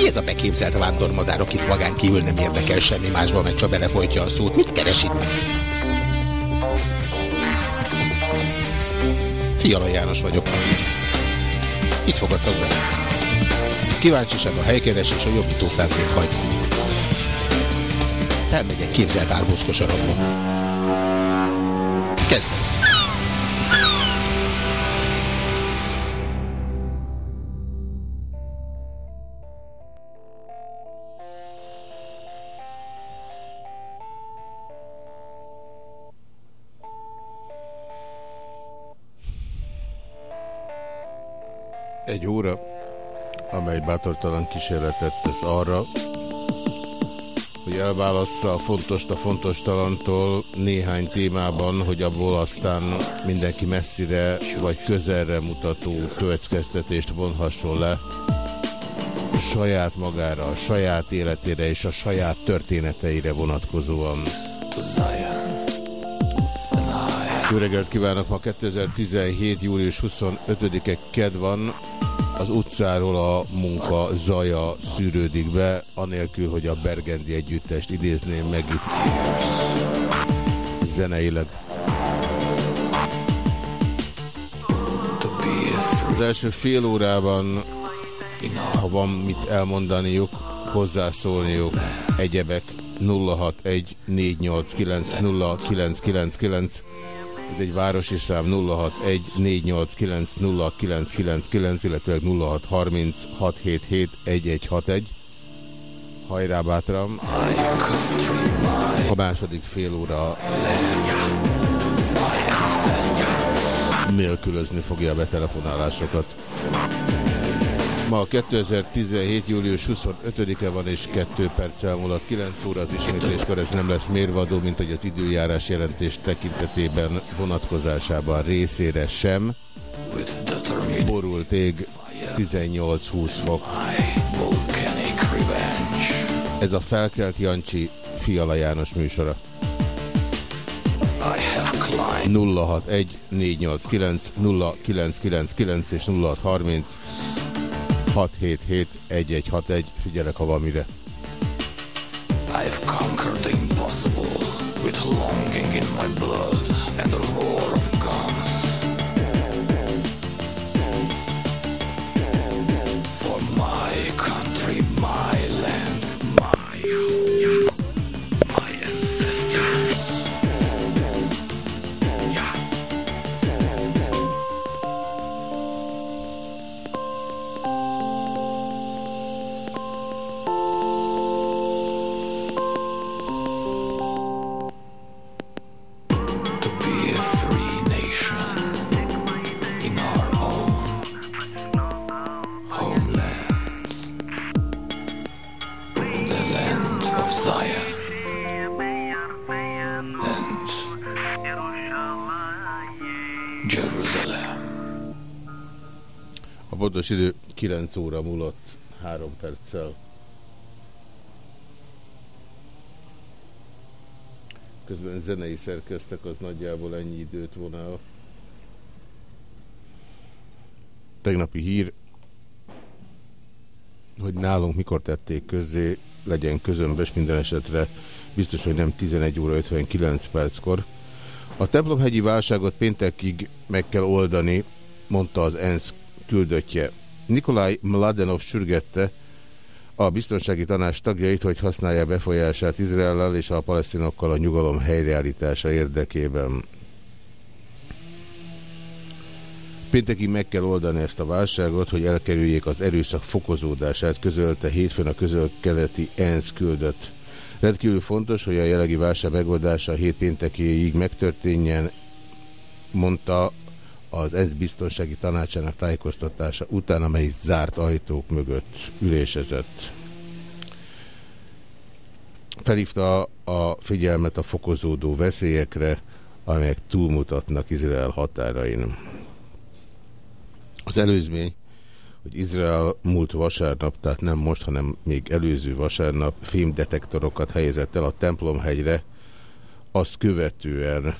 Ilyet a beképzelt vándormadár, akit magán kívül nem érdekel semmi másban, meg csak belefolytja a szót. Mit keres itt? Fiala János vagyok. Itt fogadtak be. Kíváncsiság a helykeres és a jobbító szándék hagy. Elmegyek képzelt árbózkos arabba. Kezdem. Egy óra, amely bátortalan kísérletet tesz arra, hogy elválassza a fontos a fontos talantól néhány témában, hogy abból aztán mindenki messzire vagy közelre mutató következtetést vonhasson le saját magára, a saját életére és a saját történeteire vonatkozóan. Jó reggelt kívánok! Ma 2017. július 25-e KED van. Az utcáról a munka zaja szűrődik be, anélkül, hogy a Bergendi együttest idézném meg itt zeneileg. Az első fél órában, ha van mit elmondaniuk, hozzászólniuk, egyebek 061 489 0999 ez egy városi szám 061 489 0999, illetve 0630 677 1161. Hajrá bátram! A második fél óra nélkülözni fogja a betelefonálásokat. Ma 2017. július 25-e van és 2 perc elmúlott 9 óra az ismétléskor, ez nem lesz mérvadó, mint hogy az időjárás jelentés tekintetében vonatkozásában részére sem. Borult ég 18-20 fok. Ez a felkelt Jancsi Fiala János műsora. 061 489 0999 és 0630 677-1161, figyelek, ha van mire. I've conquered the impossible with longing in my blood and the roar of pontos idő 9 óra múlott 3 perccel. Közben zenei szerkeztek, az nagyjából ennyi időt vonál. Tegnapi hír, hogy nálunk mikor tették közzé, legyen közömbös minden esetre, biztos, hogy nem 11 óra 59 perckor. A templomhegyi válságot péntekig meg kell oldani, mondta az ENSZ küldöttje. Nikolaj Mladenov sürgette a biztonsági tanács tagjait, hogy használja befolyását Izraellel és a palesztinokkal a nyugalom helyreállítása érdekében. Péntekig meg kell oldani ezt a válságot, hogy elkerüljék az erőszak fokozódását, közölte hétfőn a közöl-keleti ENSZ küldött. Rendkívül fontos, hogy a jelenlegi válság megoldása hét péntekéig megtörténjen, mondta az ENSZ biztonsági tanácsának tájékoztatása után, amely zárt ajtók mögött ülésezett. Felhívta a figyelmet a fokozódó veszélyekre, amelyek túlmutatnak Izrael határain. Az előzmény, hogy Izrael múlt vasárnap, tehát nem most, hanem még előző vasárnap fémdetektorokat helyezett el a templomhegyre, azt követően,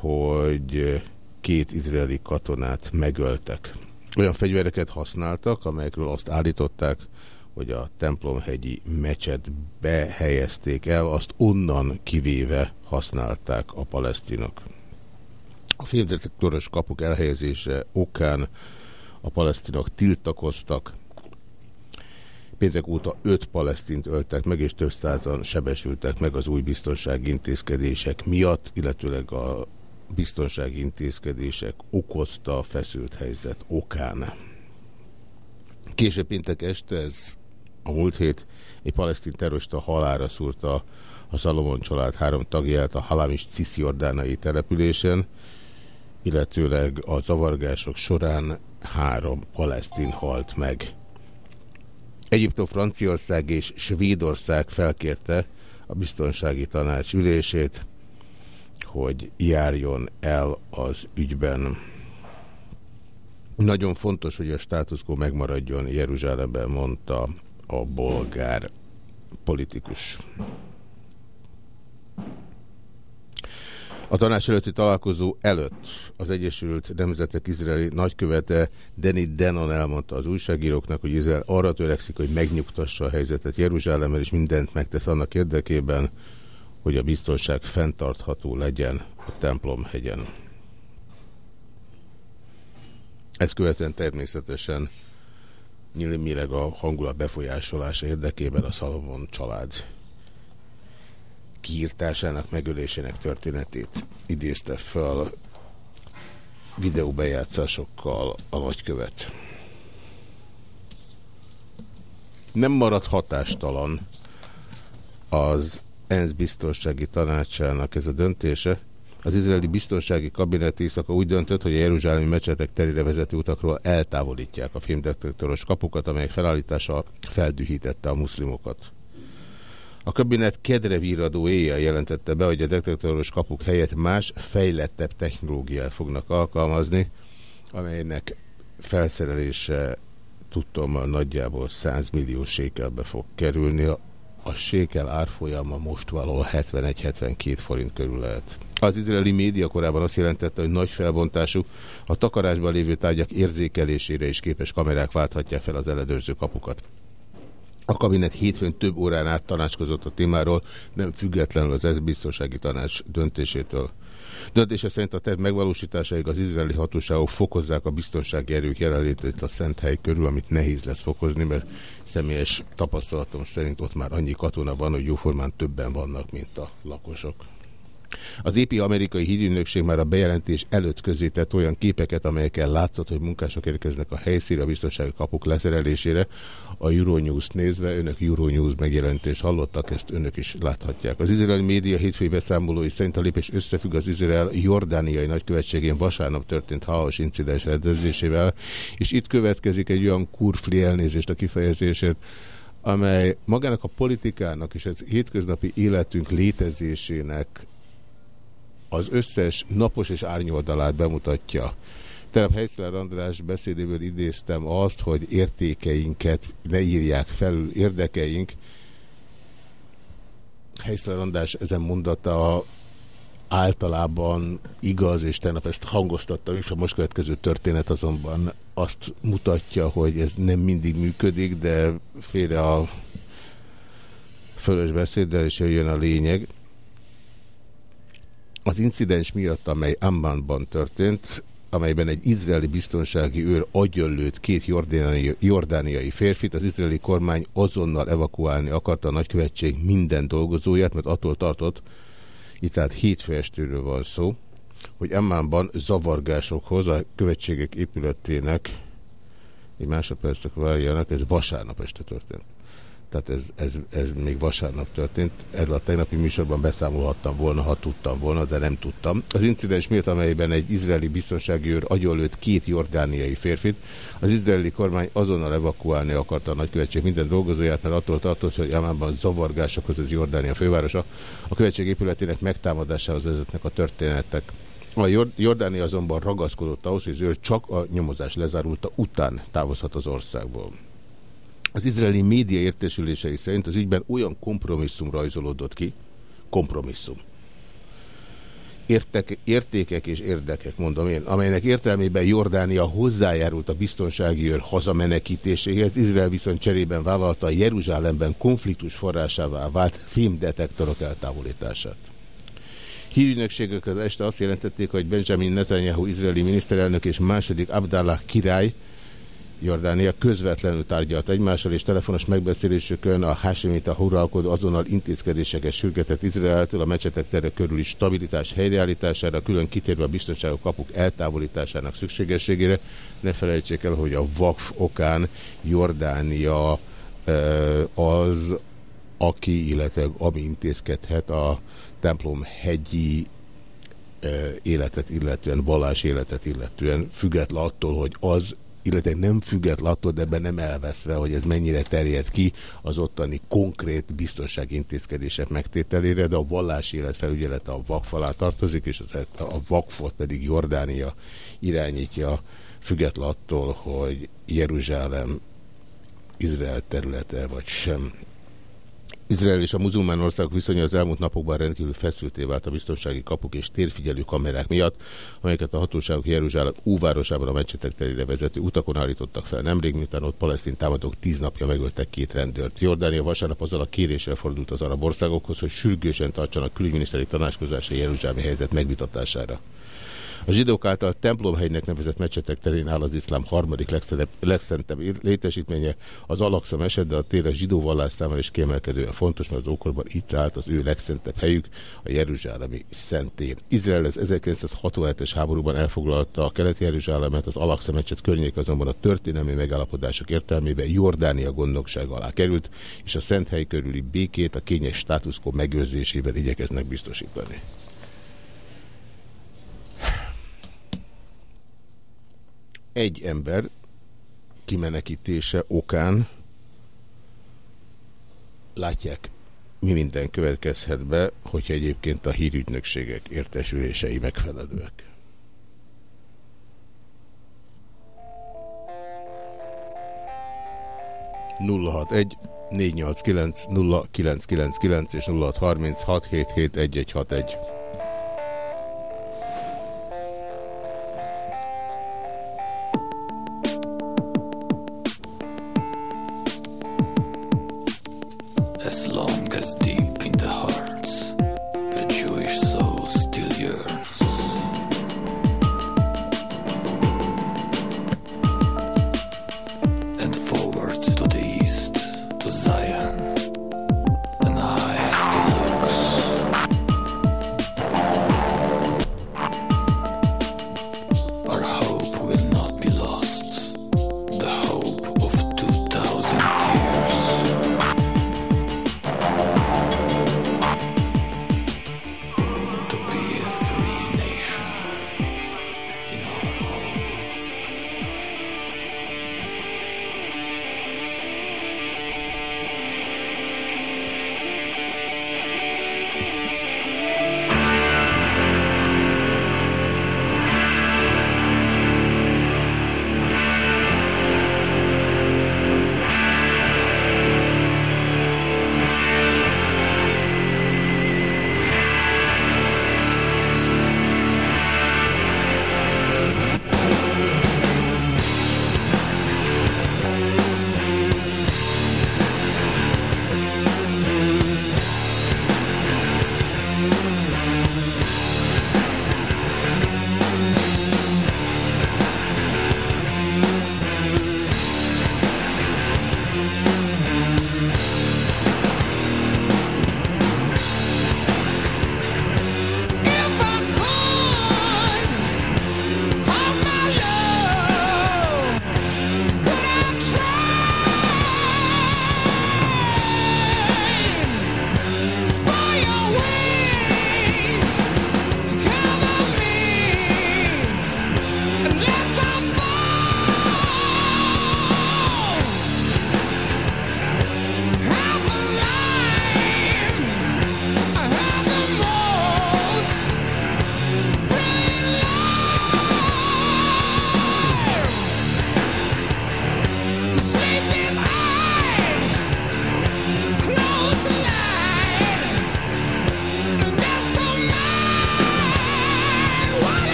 hogy két izraeli katonát megöltek. Olyan fegyvereket használtak, amelyekről azt állították, hogy a templomhegyi mecset behelyezték el, azt onnan kivéve használták a palesztinok. A filmdetektoros kapuk elhelyezése okán a palesztinok tiltakoztak. Péntek óta öt palesztint öltek meg, és több százan sebesültek meg az új biztonsági intézkedések miatt, illetőleg a biztonsági intézkedések okozta feszült helyzet okán. Később péntek este, ez a múlt hét, egy palesztin terrorista halára szúrta a Szalomon család három tagját a Halamis Cisziordánai településen, illetőleg a zavargások során három palesztin halt meg. Egyiptom, Franciaország és Svédország felkérte a biztonsági tanács ülését, hogy járjon el az ügyben. Nagyon fontos, hogy a status quo megmaradjon Jeruzsálemben, mondta a bolgár politikus. A tanács előtti találkozó előtt az Egyesült Nemzetek Izraeli nagykövete Danny Denon elmondta az újságíróknak, hogy Izrael arra törekszik, hogy megnyugtassa a helyzetet Jeruzsálemmel, és mindent megtesz annak érdekében, hogy a biztonság fenntartható legyen a templomhegyen. Ezt követően természetesen nyilvánmileg a hangulat befolyásolása érdekében a Szalomon család kiírtásának, megölésének történetét idézte fel videóbejátszásokkal a nagykövet. Nem marad hatástalan az ENSZ biztonsági tanácsának ez a döntése. Az izraeli biztonsági kabinet éjszaka úgy döntött, hogy a jeruzsálemi mecsetek terére vezető utakról eltávolítják a filmdetektoros kapukat, amelyek felállítása feldühítette a muszlimokat. A kabinet kedre víradó éjjel jelentette be, hogy a detektoros kapuk helyett más, fejlettebb technológiát fognak alkalmazni, amelynek felszerelése tudtom nagyjából 100 millió sékelbe fog kerülni. A sékel árfolyama most valahol 71-72 forint körül lehet. Az izraeli média korábban azt jelentette, hogy nagy felbontású, a takarásban lévő tárgyak érzékelésére is képes kamerák válthatják fel az eledőrző kapukat. A kabinet hétfőn több órán át tanácskozott a témáról, nem függetlenül az ez biztonsági tanács döntésétől. Döntése szerint a terv megvalósításaig az izraeli hatóságok fokozzák a biztonsági erők jelenlétét a szent hely körül, amit nehéz lesz fokozni, mert személyes tapasztalatom szerint ott már annyi katona van, hogy jóformán többen vannak, mint a lakosok. Az épi amerikai hírügynökség már a bejelentés előtt közé tett olyan képeket, amelyekkel látszott, hogy munkások érkeznek a helyszíre a biztonsági kapuk leszerelésére. A Euronews nézve, önök Euronews megjelentést hallottak, ezt önök is láthatják. Az izraeli média hétfői beszámolói szerint a lépés összefügg az Izrael jordániai nagykövetségén vasárnap történt haos incidens rendezésével, és itt következik egy olyan kurfli elnézést a kifejezésért, amely magának a politikának és az hétköznapi életünk létezésének az összes napos és árnyoldalát bemutatja. Tegnap Helyszler András beszédéből idéztem azt, hogy értékeinket ne írják felül érdekeink. Helyszler András ezen mondata általában igaz, és tegnap ezt hangoztatta és a most következő történet azonban azt mutatja, hogy ez nem mindig működik, de félre a fölös beszéddel, és jöjjön a lényeg. Az incidens miatt, amely Ammanban történt, amelyben egy izraeli biztonsági őr agyonlőtt két jordániai, jordániai férfit, az izraeli kormány azonnal evakuálni akarta a nagykövetség minden dolgozóját, mert attól tartott, itt tehát hétfő estéről van szó, hogy Ammanban zavargásokhoz a követségek épületének egy másodpercek várjanak, ez vasárnap este történt tehát ez, ez, ez még vasárnap történt. Erről a tegnapi műsorban beszámolhattam volna, ha tudtam volna, de nem tudtam. Az incidens miatt, amelyben egy izraeli biztonsági őr agyonlőtt két jordániai férfit, az izraeli kormány azonnal evakuálni akarta a nagykövetség minden dolgozóját, mert attól tartott, hogy Amánban zavargásokhoz az Jordánia fővárosa. A követség épületének megtámadásához vezetnek a történetek. A Jordánia azonban ragaszkodott ahhoz, hogy az őr csak a nyomozás lezárulta után távozhat az országból. Az izraeli média értesülései szerint az ügyben olyan kompromisszum rajzolódott ki, kompromisszum. értek, értékek és érdekek, mondom én, amelynek értelmében Jordánia hozzájárult a biztonsági őr hazamenekítéséhez, Izrael viszont cserében vállalta a Jeruzsálemben konfliktus forrásává vált filmdetektorok eltávolítását. Hírügynökségek az este azt jelentették, hogy Benjamin Netanyahu izraeli miniszterelnök és második Abdallah király Jordánia közvetlenül tárgyalt egymással, és telefonos megbeszélésükön a Hashemita uralkodó azonnal intézkedéseket sürgetett Izraeltől a mecsetek terre körüli stabilitás helyreállítására, külön kitérve a biztonságos kapuk eltávolításának szükségességére. Ne felejtsék el, hogy a vakf okán Jordánia az, aki, illetve ami intézkedhet a templom hegyi életet illetően, vallás életet illetően, független attól, hogy az illetve nem független attól, de ebben nem elveszve, hogy ez mennyire terjed ki az ottani konkrét biztonsági intézkedések megtételére, de a vallási élet felügyelete a vakf tartozik, és az, a vakfot pedig Jordánia irányítja, független attól, hogy Jeruzsálem Izrael területe vagy sem. Izrael és a muzulmán országok viszonya az elmúlt napokban rendkívül feszülté vált a biztonsági kapuk és térfigyelő kamerák miatt, amelyeket a hatóságok Jeruzsálem óvárosában a meccsetek terére vezető utakon állítottak fel nemrég, miután ott palesztin támadók tíz napja megöltek két rendőrt. Jordánia vasárnap azzal a kéréssel fordult az arab országokhoz, hogy sürgősen tartsanak külügyminiszteri tanácskozásra Jeruzsálemi helyzet megvitatására. A zsidók által templomhelynek nevezett mecsetek terén áll az iszlám harmadik legszentebb, létesítménye. Az Alakszam eset, de a tér a zsidó vallás számára is kiemelkedően fontos, mert az ókorban itt állt az ő legszentebb helyük, a Jeruzsálemi szenté. Izrael az 1967-es háborúban elfoglalta a keleti Jeruzsálemet, az Alakszam mecset környék azonban a történelmi megállapodások értelmében Jordánia gondnokság alá került, és a szent hely körüli békét a kényes státuszkó megőrzésével igyekeznek biztosítani. Egy ember kimenekítése okán látják, mi minden következhet be, hogyha egyébként a hírügynökségek értesülései megfelelőek. egy 489 0999 és 0636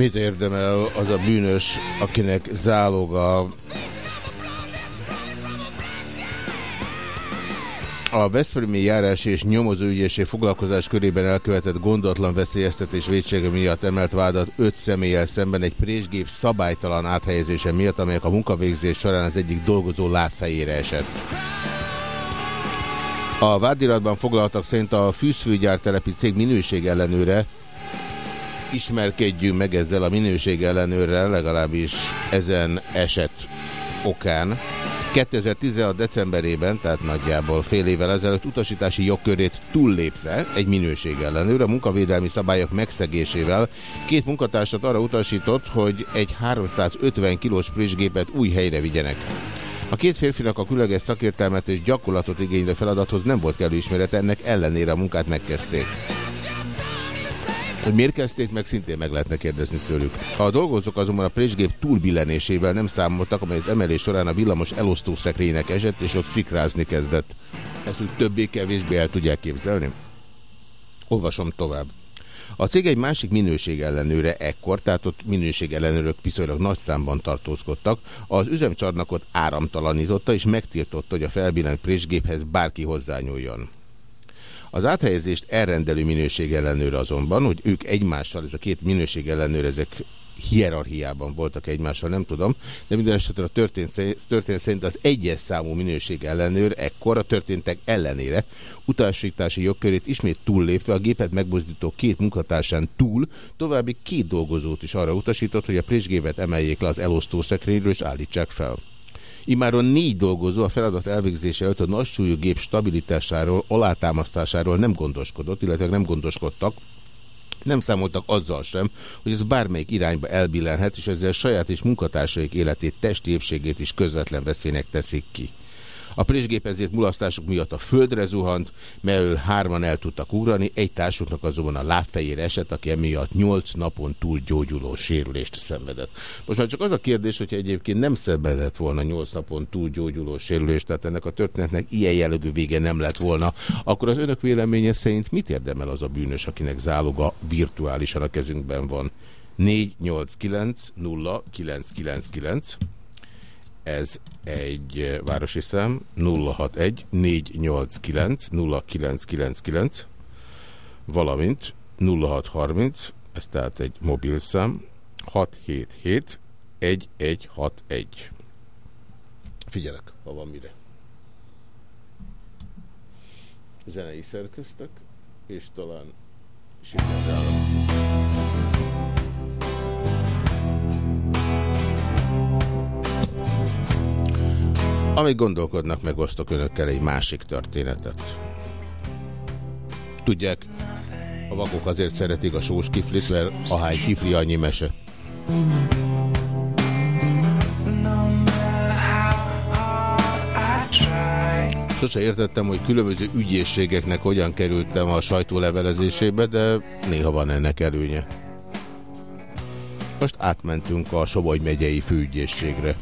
Mit érdemel az a bűnös, akinek záloga A Veszprémi járás és nyomozóügyészség foglalkozás körében elkövetett gondatlan veszélyeztetés védsége miatt emelt vádat öt személlyel szemben egy présgép szabálytalan áthelyezése miatt, amelyek a munkavégzés során az egyik dolgozó lábfejére esett. A vádiratban foglaltak szerint a fűszfőgyár telepi cég minőség ellenőre ismerkedjünk meg ezzel a minőség ellenőrrel, legalábbis ezen eset okán. 2016. decemberében, tehát nagyjából fél évvel ezelőtt utasítási jogkörét túllépve egy minőség ellenőr a munkavédelmi szabályok megszegésével két munkatársat arra utasított, hogy egy 350 kilós présgépet új helyre vigyenek. A két férfinak a különleges szakértelmet és gyakorlatot igénylő feladathoz nem volt kellő ismerete, ennek ellenére a munkát megkezdték. Hogy miért kezdték meg, szintén meg lehetne kérdezni tőlük. A dolgozók azonban a présgép túlbillenésével nem számoltak, amely az emelés során a villamos elosztó szekrénynek esett, és ott szikrázni kezdett. Ezt úgy többé-kevésbé el tudják képzelni? Olvasom tovább. A cég egy másik minőség ellenőre ekkor, tehát ott minőség ellenőrök viszonylag nagy számban tartózkodtak, az üzemcsarnakot áramtalanította és megtiltotta, hogy a felbillent présgéphez bárki hozzányúljon. Az áthelyezést elrendelő minőség ellenőr azonban, hogy ők egymással, ez a két minőség ellenőr, ezek hierarchiában voltak egymással, nem tudom, de minden esetre a történet szerint az egyes számú minőség ellenőr ekkor a történtek ellenére utasítási jogkörét ismét túllépve a gépet megbozdító két munkatársán túl további két dolgozót is arra utasított, hogy a présgépet emeljék le az elosztó szekrényről és állítsák fel. Imáron négy dolgozó a feladat elvégzése előtt a nagysúlyú gép stabilitásáról, alátámasztásáról nem gondoskodott, illetve nem gondoskodtak, nem számoltak azzal sem, hogy ez bármelyik irányba elbillenhet, és ezzel saját és munkatársaik életét, testi épségét is közvetlen veszélynek teszik ki. A présgép ezért mulasztások miatt a földre zuhant, mellől hárman el tudtak ugrani, egy társuknak azonban a lábfejére esett, aki emiatt nyolc napon túl gyógyuló sérülést szenvedett. Most már csak az a kérdés, hogyha egyébként nem szenvedett volna nyolc napon túl gyógyuló sérülést, tehát ennek a történetnek ilyen jellegű vége nem lett volna, akkor az önök véleménye szerint mit érdemel az a bűnös, akinek záloga virtuálisan a kezünkben van? 489 0999 ez egy városi szám 061 489 0999 valamint 0630 ez tehát egy mobil szám 677 1161 Figyelek, ha van mire. Zenei szerköztek, és talán sikerrel. Amíg gondolkodnak, megosztok önökkel egy másik történetet. Tudják, a vakok azért szeretik a sós kiflit, mert ahány kifli, annyi mese. Sose értettem, hogy különböző ügyészségeknek hogyan kerültem a sajtólevelezésébe, de néha van ennek előnye. Most átmentünk a Somogy megyei főügyészségre.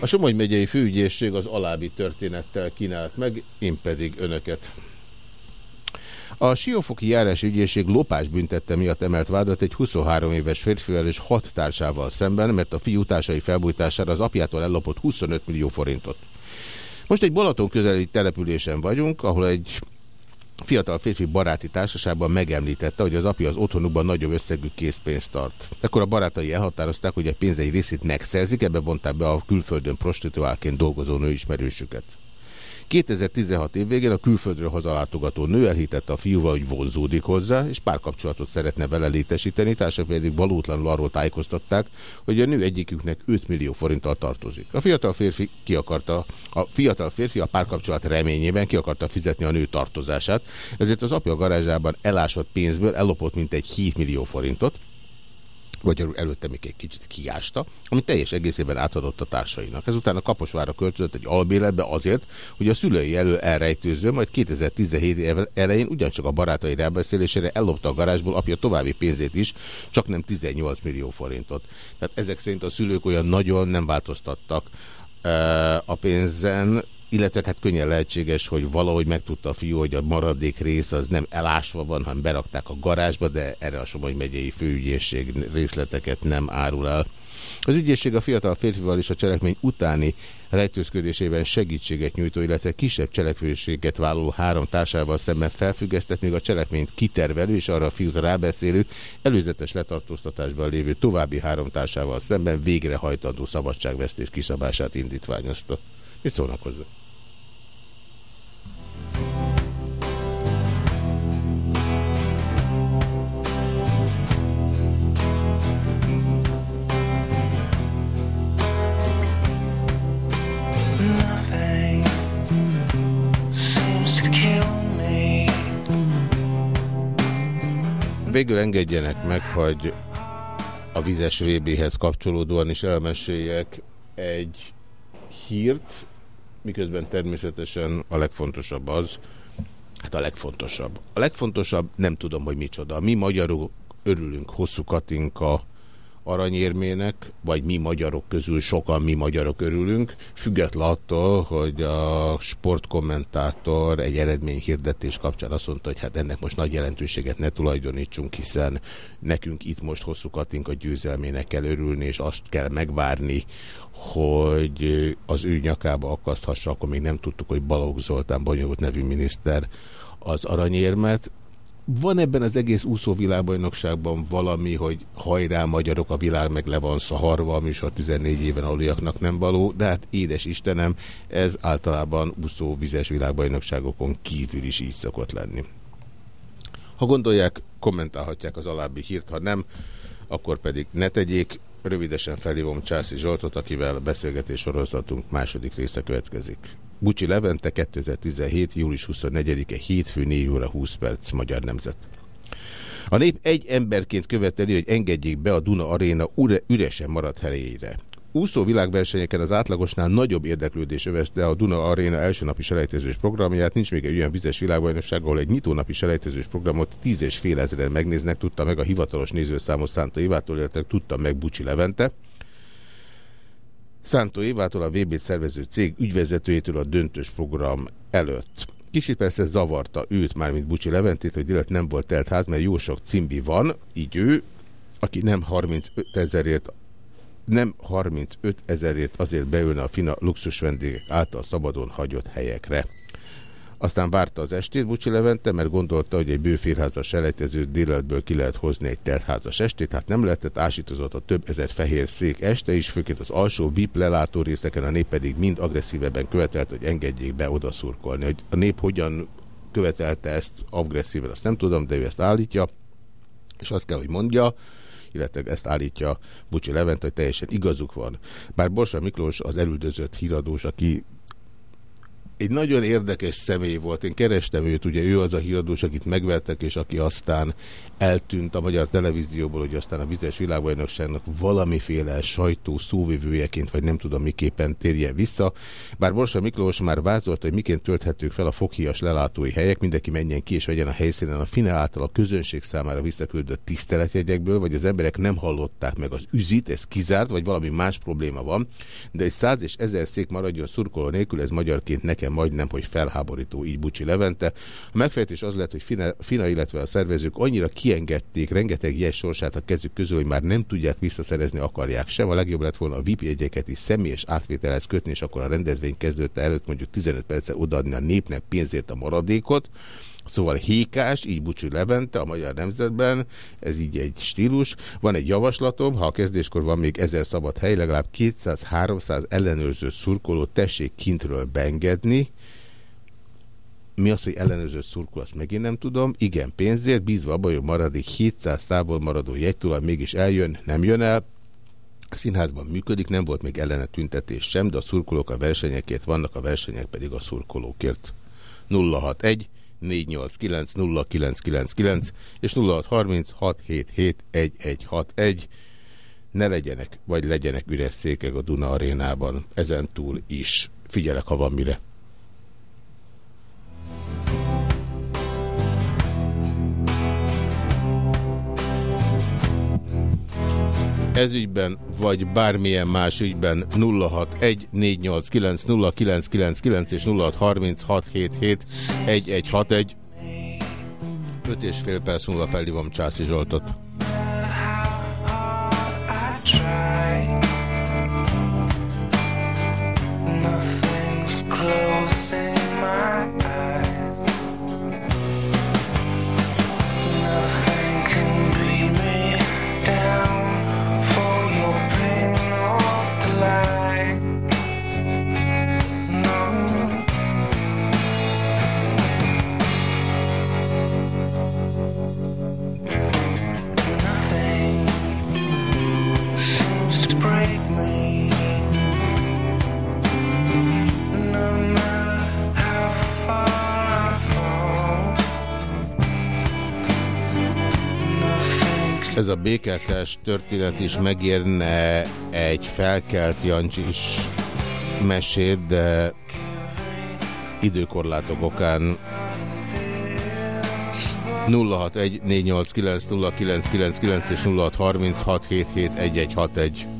A Somogy megyei főügyészség az alábbi történettel kínált meg, én pedig önöket. A Siófoki járási ügyészség lopás büntette miatt emelt vádat egy 23 éves férfivel és 6 társával szemben, mert a fiú társai felbújtására az apjától ellopott 25 millió forintot. Most egy Balaton közeli településen vagyunk, ahol egy fiatal férfi baráti társaságban megemlítette, hogy az apja az otthonukban nagyobb összegű készpénzt tart. Ekkor a barátai elhatározták, hogy egy pénzei részét megszerzik, ebbe vonták be a külföldön prostituálként dolgozó nőismerősüket. 2016 év végén a külföldről hazalátogató nő elhitette a fiúval, hogy vonzódik hozzá, és párkapcsolatot szeretne vele létesíteni, társak pedig valótlanul arról tájékoztatták, hogy a nő egyiküknek 5 millió forinttal tartozik. A fiatal férfi ki akarta, a fiatal férfi a párkapcsolat reményében ki akarta fizetni a nő tartozását, ezért az apja garázsában elásott pénzből ellopott mintegy 7 millió forintot, vagy előtte még egy kicsit kiásta, amit teljes egészében átadott a társainak. Ezután a Kaposvára költözött egy albéletbe azért, hogy a szülei elő elrejtőző, majd 2017 elején ugyancsak a barátai rábeszélésére ellopta a garázsból apja további pénzét is, csak nem 18 millió forintot. Tehát ezek szerint a szülők olyan nagyon nem változtattak a pénzen, illetve hát könnyen lehetséges, hogy valahogy megtudta a fiú, hogy a maradék rész az nem elásva van, hanem berakták a garázsba, de erre a Somogy megyei főügyészség részleteket nem árul el. Az ügyészség a fiatal férfival és a cselekmény utáni rejtőzködésében segítséget nyújtó, illetve kisebb cselekvőséget vállaló három társával szemben felfüggesztett, még a cselekményt kitervelő és arra a fiút rábeszélő, előzetes letartóztatásban lévő további három társával szemben végrehajtandó szabadságvesztés kiszabását indítványozta. Mit szólnak hozzá? Végül engedjenek meg, hogy a vizes VB-hez kapcsolódóan is elmeséljek egy hírt, miközben természetesen a legfontosabb az, hát a legfontosabb. A legfontosabb nem tudom, hogy micsoda. Mi magyarok örülünk hosszú Katinka aranyérmének, vagy mi magyarok közül sokan mi magyarok örülünk, független attól, hogy a sportkommentátor egy eredményhirdetés kapcsán azt mondta, hogy hát ennek most nagy jelentőséget ne tulajdonítsunk, hiszen nekünk itt most hosszú Katinka győzelmének kell örülni, és azt kell megvárni, hogy az ő nyakába akaszthassa, akkor még nem tudtuk, hogy Balogh Zoltán bonyolult nevű miniszter az aranyérmet. Van ebben az egész úszó világbajnokságban valami, hogy hajrá magyarok, a világ meg le van szaharva, a műsor 14 éven aluliaknak nem való, de hát édes Istenem, ez általában úszó vizes világbajnokságokon kívül is így szokott lenni. Ha gondolják, kommentálhatják az alábbi hírt, ha nem, akkor pedig ne tegyék. Rövidesen felhívom Császi Zsoltot, akivel beszélgetés sorozatunk második része következik. Bucsi Levente 2017. július 24-e hétfő 4 óra 20 perc Magyar Nemzet. A nép egy emberként követeli, hogy engedjék be a Duna Aréna üresen maradt helyére úszó világversenyeken az átlagosnál nagyobb érdeklődés övezte a Duna Arena első napi selejtezős programját. Nincs még egy olyan vizes világbajnokság, ahol egy nyitónapi selejtezős programot tíz és fél ezeren megnéznek, tudta meg a hivatalos nézőszámos Szánta Ivától, illetve tudta meg Bucsi Levente. Szántó Évától a VB-t szervező cég ügyvezetőjétől a döntős program előtt. Kicsit persze zavarta őt, már mint Bucsi Leventét, hogy illet nem volt telt ház, mert jó sok cimbi van, így ő, aki nem 35 ezerért nem 35 ezerért azért beülne a fina luxus vendégek által szabadon hagyott helyekre. Aztán várta az estét Bucsi Levente, mert gondolta, hogy egy bőférházas selejtező délelőttből ki lehet hozni egy teltházas estét, hát nem lehetett, ásítozott a több ezer fehér szék este is, főként az alsó VIP lelátó részeken a nép pedig mind agresszívebben követelt, hogy engedjék be odaszurkolni. Hogy a nép hogyan követelte ezt agresszíven, azt nem tudom, de ő ezt állítja, és azt kell, hogy mondja, illetve ezt állítja Bucsi Levent, hogy teljesen igazuk van. Bár Borsa Miklós az elüldözött híradós, aki egy nagyon érdekes személy volt. Én kerestem őt, ugye ő az a híradós, akit megvertek, és aki aztán eltűnt a magyar televízióból, hogy aztán a vizes világbajnokságnak valamiféle sajtó szóvivőjeként, vagy nem tudom miképpen térjen vissza. Bár Borsa Miklós már vázolta, hogy miként tölthetők fel a foghíjas lelátói helyek, mindenki menjen ki és vegyen a helyszínen a Fine által a közönség számára visszaküldött tiszteletjegyekből, vagy az emberek nem hallották meg az üzit, ez kizárt, vagy valami más probléma van, de egy száz és ezer szék maradjon szurkoló nélkül, ez magyarként nekem nekem majdnem, hogy felháborító így Bucsi Levente. A megfejtés az lett, hogy Fina, Fina, illetve a szervezők annyira kiengedték rengeteg ilyes sorsát a kezük közül, hogy már nem tudják visszaszerezni, akarják sem. A legjobb lett volna a VIP jegyeket is személyes átvételhez kötni, és akkor a rendezvény kezdődte előtt mondjuk 15 perccel odaadni a népnek pénzért a maradékot. Szóval Hékás, így Bucsi Levente a Magyar Nemzetben, ez így egy stílus. Van egy javaslatom, ha a kezdéskor van még ezer szabad hely, legalább 200-300 ellenőrző szurkoló tessék kintről beengedni, mi az, hogy ellenőrző szurkol, azt megint nem tudom. Igen, pénzért, bízva abban, hogy maradék 700 távol maradó jegytulaj mégis eljön, nem jön el. A színházban működik, nem volt még ellene tüntetés sem, de a szurkolók a versenyekért vannak, a versenyek pedig a szurkolókért. 061 489 0999 és 0636771161. Ne legyenek, vagy legyenek üres székek a Duna arénában, ezen túl is. Figyelek, ha van mire. Ez ügyben, vagy bármilyen más ügyben 061 489 0999 és 0636771161. 5 és fél perc múlva felhívom Császi Zsoltot. Ez a békekes történet is megérne egy felkelt Jancsis mesét, de időkorlátok okán 0614890999 és 0636771161.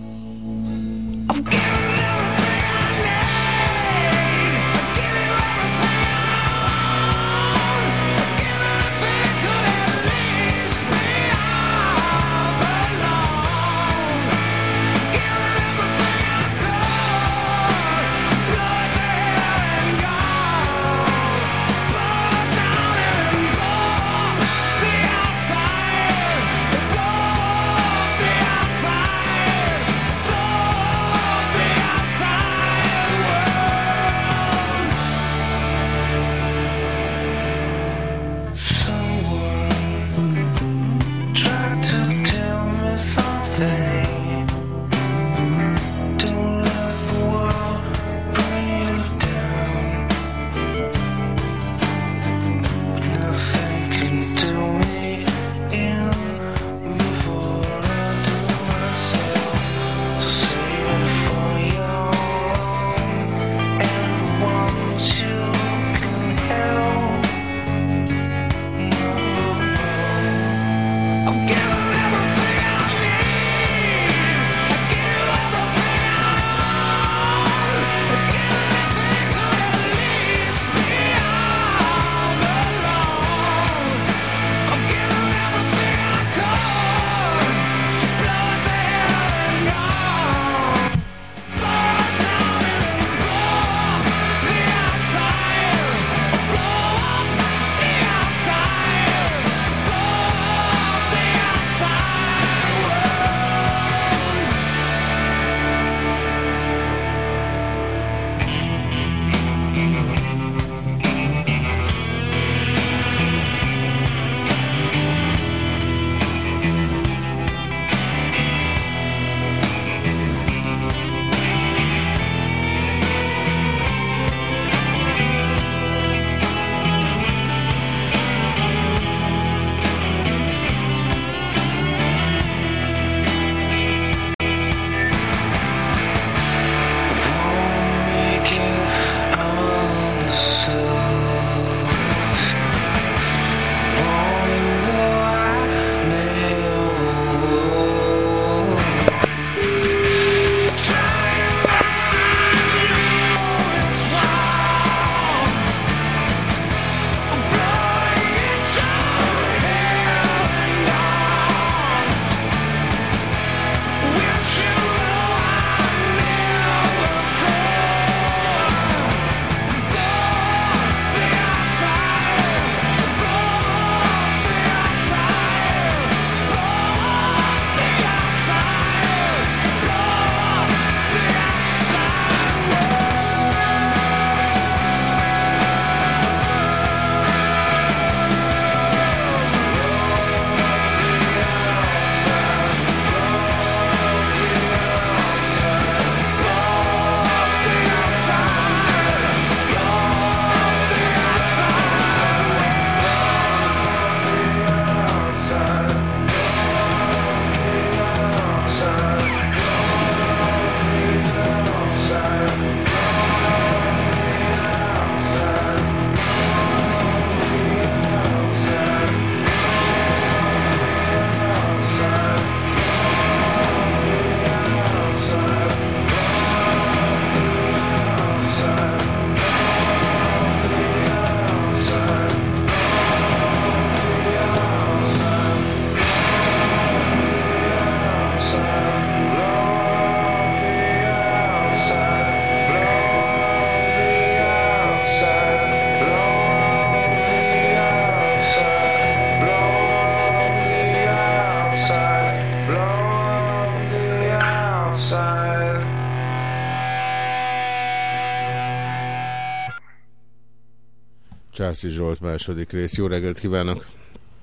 Császi Zsolt második rész. Jó reggelt kívánok!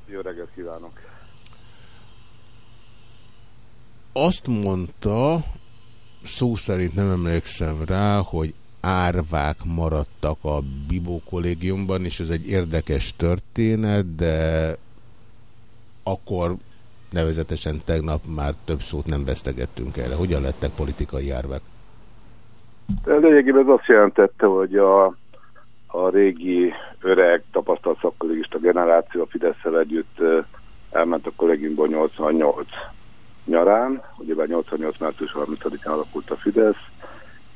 Jó reggelt kívánok! Azt mondta, szó szerint nem emlékszem rá, hogy árvák maradtak a Bibó kollégiumban, és ez egy érdekes történet, de akkor nevezetesen tegnap már több szót nem vesztegettünk erre. Hogyan lettek politikai árvák? Lényegében ez azt jelentette, hogy a, a régi, öreg, tapasztalt szakkolégista generáció a fidesz együtt elment a kollégiumból 88 nyarán, ugye 88 március 30-án alakult a Fidesz,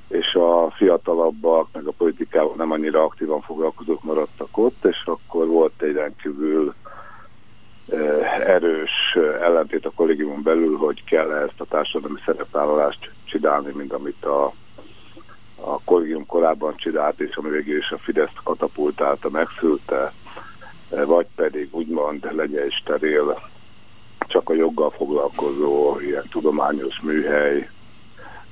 és a fiatalabbak, meg a politikával nem annyira aktívan foglalkozók maradtak ott, és akkor volt egy rendkívül erős ellentét a kollégiumon belül, hogy kell -e ezt a társadalmi szerepvállalást csinálni, mint amit a, a kollégium korábban csinált, és ami végül is a Fidesz katapultálta, megszülte, vagy pedig úgymond legyen steril, csak a joggal foglalkozó ilyen tudományos műhely,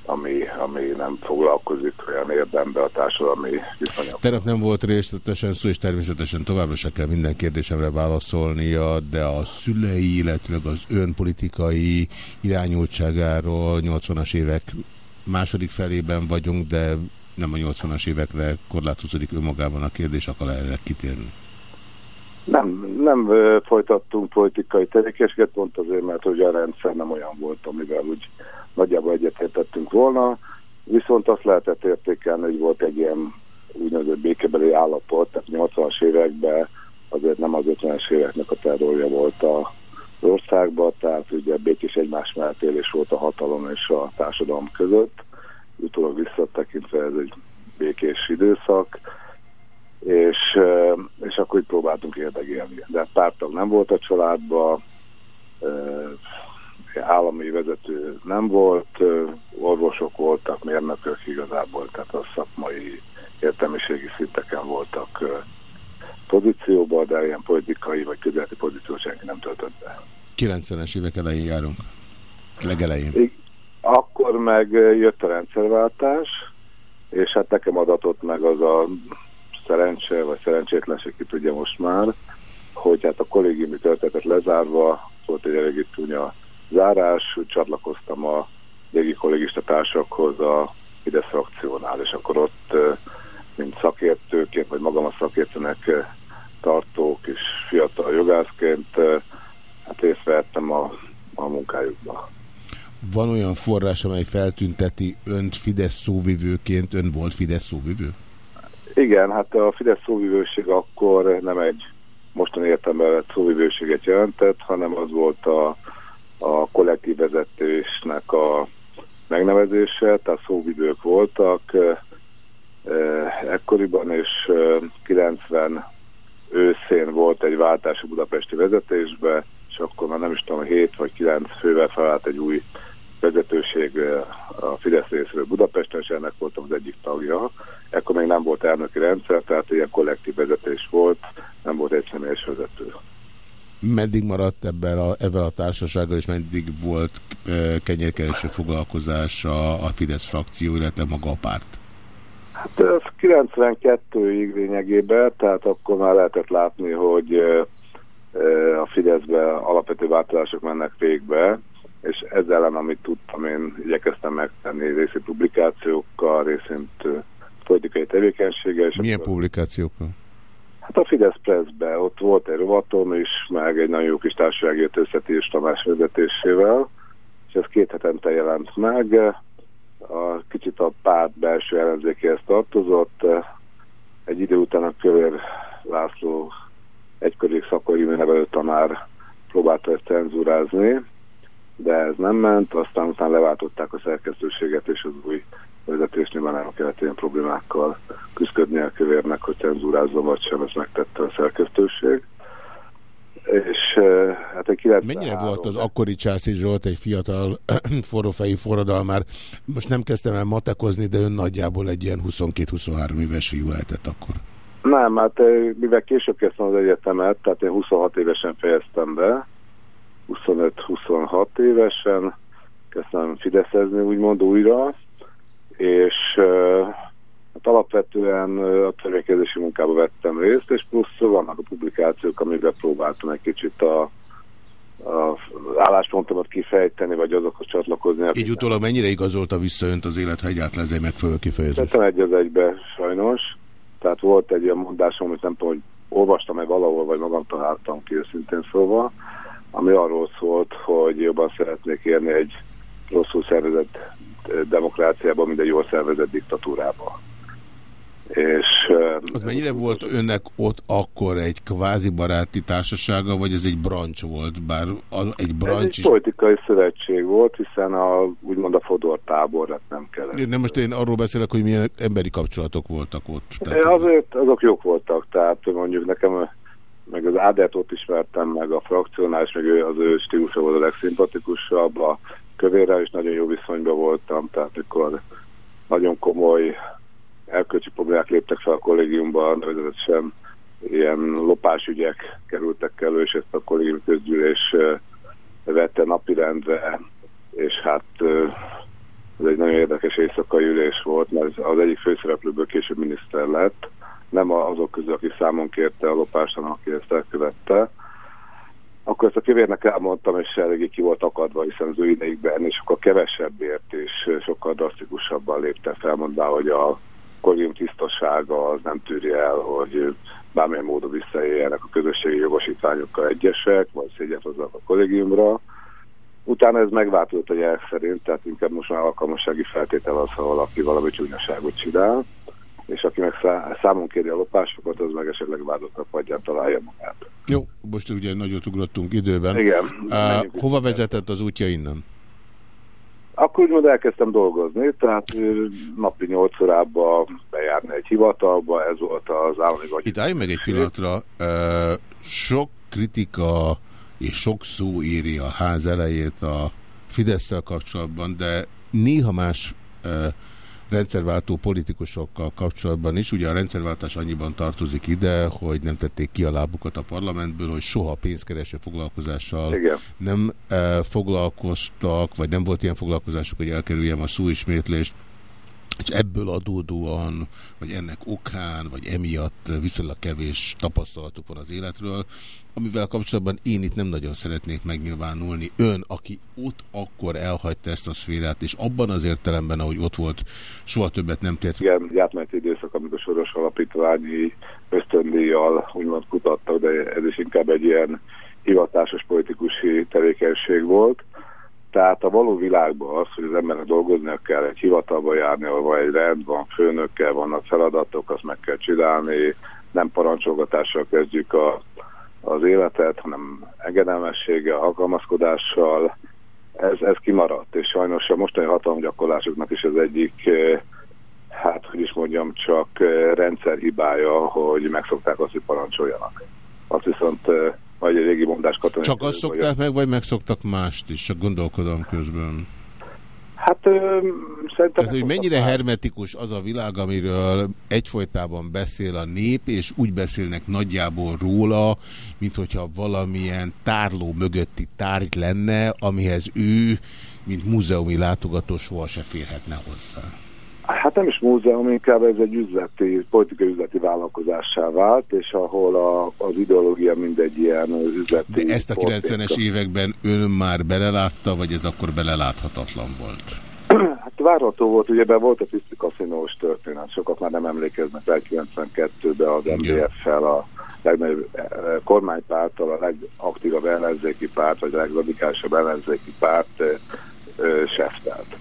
ami, ami nem foglalkozik olyan érdembe a társadalmi viszonyok. Terep nem volt részletesen szó, és természetesen továbbra se kell minden kérdésemre válaszolnia, de a szülei, illetve az önpolitikai irányultságáról 80-as évek második felében vagyunk, de nem a 80-as évekre korlátozódik önmagában a kérdés, akar erre kitérni. Nem, nem folytattunk politikai tevékenységet, pont azért, mert hogy a rendszer nem olyan volt, amivel úgy nagyjából egyetértettünk volna, viszont azt lehetett értékelni, hogy volt egy ilyen úgynevezett békebeli állapot, tehát 80-as években azért nem az 50-es éveknek a terrorja volt a az országban, tehát ugye békés egymás mellett élés volt a hatalom és a társadalom között. Utólag visszatekintve ez egy békés időszak, és, és akkor így próbáltunk érdegélni. De pártag nem volt a családban, állami vezető nem volt, orvosok voltak, mérnökök igazából, tehát a szakmai értelmiségi szinteken voltak pozícióban, de ilyen politikai vagy közéleti pozíciót senki nem töltött be. 90-es évek elején járunk. Legelején. Akkor meg jött a rendszerváltás, és hát nekem adatott meg az a szerencse, vagy szerencsétlenség, ki tudja most már, hogy hát a kollégiumi történetet lezárva volt egy eléggé csúnya zárás, csatlakoztam a régi kollégista társakhoz a Fidesz frakciónál, és akkor ott, mint szakértőként, vagy magam a szakértőnek tartók és fiatal jogászként, hát részt vettem a, a munkájukba. Van olyan forrás, amely feltünteti önt Fidesz szóvivőként, ön volt Fidesz szóvivő? Igen, hát a Fidesz szóvivőség akkor nem egy mostani értelemben szóvivőséget jelentett, hanem az volt a a kollektív vezetésnek a megnevezése, tehát szóvivők voltak ekkoriban, és 90 őszén volt egy váltás a budapesti vezetésbe, és akkor már nem is tudom, 7 vagy 9 fővel felállt egy új vezetőség a Fidesz részéről Budapesten, és ennek voltam az egyik tagja. Ekkor még nem volt elnöki rendszer, tehát ilyen kollektív vezetés volt, nem volt egy személyes vezető meddig maradt ebben a, ebben a társasággal, és meddig volt e, kenyérkereső foglalkozása a Fidesz frakció, illetve maga a párt? Hát ez 92-ig lényegében, tehát akkor már lehetett látni, hogy e, a Fideszbe alapvető változások mennek végbe, és ezzel ellen, amit tudtam, én igyekeztem megtenni részint publikációkkal, részint politikai tevékenységgel. Milyen publikációkkal? Hát a Fidesz Pressbe ott volt egy rovatom is, meg egy nagyon jó kis társasági jött összetés Tamás vezetésével, és ez két hetente jelent meg. A, kicsit a párt belső ellenzékéhez tartozott. Egy idő után a Kövér László egykori szakori nevelő tanár próbálta ezt cenzúrázni, de ez nem ment, aztán utána leváltották a szerkesztőséget, és az új vezetésnél már nem kellett ilyen problémákkal küzdködni a kövérnek, hogy cenzúrázza vagy sem, ezt megtette a szerkesztőség. És hát egy 93... Mennyire volt az akkori Császi Zsolt egy fiatal forrófejű forradalmár? Most nem kezdtem el matekozni, de ön nagyjából egy ilyen 22-23 éves fiú lehetett akkor. Nem, hát mivel később kezdtem az egyetemet, tehát én 26 évesen fejeztem be, 25-26 évesen kezdtem fideszezni úgymond újra, és Hát alapvetően a törvénykezési munkába vettem részt, és plusz vannak a publikációk, amiben próbáltam egy kicsit a az álláspontomat kifejteni, vagy azokhoz csatlakozni. Így utólag mennyire igazolta vissza önt az élet, ha egyáltalán ez egy megfelelő kifejezés? Tettem egy az egybe sajnos. Tehát volt egy olyan mondásom, amit nem tudom, hogy olvastam-e valahol, vagy magam találtam ki őszintén szóval, ami arról szólt, hogy jobban szeretnék érni egy rosszul szervezett demokráciában, mint egy jól szervezett diktatúrában. És, az mennyire volt önnek ott akkor egy kvázi baráti társasága, vagy ez egy brancs volt? Bár egy brancs ez egy is... politikai szövetség volt, hiszen a, úgymond a Fodor táborát nem kellett. Nem most én arról beszélek, hogy milyen emberi kapcsolatok voltak ott. Tehát... Azért azok jók voltak, tehát mondjuk nekem meg az Ádert ott ismertem meg a frakciónál, és meg ő, az ő stílusa volt a legszimpatikusabb, a kövérrel is nagyon jó viszonyban voltam, tehát mikor nagyon komoly elkölcsi problémák léptek fel a kollégiumban, nevezetesen ilyen lopásügyek kerültek elő, és ezt a kollégium közgyűlés vette napirendre, és hát ez egy nagyon érdekes éjszakai ülés volt, mert az egyik főszereplőből később miniszter lett, nem azok közül, aki számon kérte a lopást, hanem aki ezt elkövette. Akkor ezt a kövérnek elmondtam, és eléggé ki volt akadva, hiszen az ő ideigben, akkor kevesebbért és sokkal drasztikusabban lépte fel, mondvá, hogy a kollégium tisztasága az nem tűri el, hogy bármilyen módon visszaéljenek a közösségi jogosítványokkal egyesek, vagy szégyet hoznak a kollégiumra. Utána ez megváltozott a nyelv szerint, tehát inkább most már alkalmassági feltétel az, ha valaki valami csúnyaságot csinál, és aki meg számon kéri a lopásokat, az meg esetleg vádottak padján találja magát. Jó, most ugye nagyot ugrottunk időben. Igen. Uh, hova vezetett az útja innen? Akkor úgymond elkezdtem dolgozni, tehát napi 8 órába bejárni egy hivatalba, ez volt az állami vagy. Itt álljunk meg egy pillanatra. Sok kritika és sok szó írja a ház elejét a fidesz kapcsolatban, de néha más rendszerváltó politikusokkal kapcsolatban is. Ugye a rendszerváltás annyiban tartozik ide, hogy nem tették ki a lábukat a parlamentből, hogy soha pénzkereső foglalkozással Igen. nem e, foglalkoztak, vagy nem volt ilyen foglalkozásuk, hogy elkerüljem a szóismétlést, és ebből adódóan, vagy ennek okán, vagy emiatt viszonylag kevés tapasztalatuk van az életről, amivel kapcsolatban én itt nem nagyon szeretnék megnyilvánulni. Ön, aki ott akkor elhagyta ezt a szférát, és abban az értelemben, ahogy ott volt, soha többet nem tért. Igen, játmenti időszak, amikor Soros Alapítványi ösztöndíjjal úgymond kutattak, de ez is inkább egy ilyen hivatásos politikusi tevékenység volt. Tehát a való világban az, hogy az embernek dolgoznia kell, egy hivatalba járni, ahol egy rend, van főnökkel, vannak feladatok, azt meg kell csinálni, nem parancsolgatással kezdjük a, az életet, hanem engedelmességgel, alkalmazkodással, ez, ez kimaradt, és sajnos a mostani hatalomgyakorlásoknak is az egyik, eh, hát hogy is mondjam, csak eh, rendszerhibája, hogy megszokták azt, hogy parancsoljanak. Azt viszont eh, vagy régi mondás katonai. Csak azt szokták meg, vagy megszoktak mást is? Csak gondolkodom közben. Hát ö, szerintem... Tehát, hogy mennyire hermetikus az a világ, amiről egyfolytában beszél a nép, és úgy beszélnek nagyjából róla, mint hogyha valamilyen tárló mögötti tárgy lenne, amihez ő, mint múzeumi látogató soha se férhetne hozzá. Hát nem is múzeum, inkább ez egy üzleti, politikai üzleti vállalkozássá vált, és ahol a, az ideológia mindegy ilyen üzleti... De ezt a 90-es években ön már belelátta, vagy ez akkor beleláthatatlan volt? Hát várható volt, ugye be volt a Tiszti Kaszinós történet, sokat már nem emlékeznek rá 92-ben az MDF-fel a legnagyobb eh, kormánypárttal, a legaktívabb ellenzéki párt, vagy a legradikálisabb ellenzéki párt eh, eh, seftelt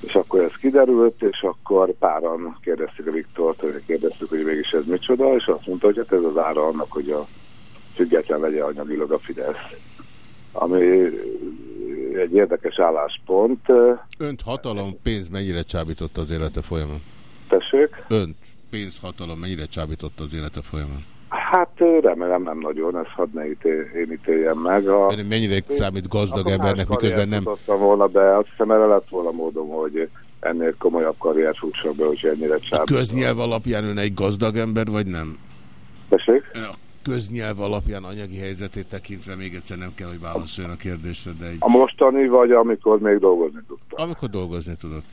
és akkor ez kiderült, és akkor páran kérdeztük a Viktort, hogy kérdeztük, hogy mégis ez micsoda, és azt mondta, hogy hát ez az ára annak, hogy a független legyen anyagilag a Fidesz. Ami egy érdekes álláspont. Önt hatalom, pénz mennyire csábította az élete folyamán? Tessék? Önt pénz, hatalom mennyire csábította az élete folyamán? Hát remélem nem nagyon, ezt hadd ne ítél, én ítéljem meg. A, mennyire számít gazdag embernek, miközben nem... volna be, azt hiszem erre lett volna módom, hogy ennél komolyabb karriert fussak be, hogy ennyire csábítom. A köznyelv alapján ön egy gazdag ember, vagy nem? Tessék? A köznyelv alapján anyagi helyzetét tekintve még egyszer nem kell, hogy válaszoljon a kérdésre, de egy... A mostani, vagy amikor még dolgozni tudtam? Amikor dolgozni tudott.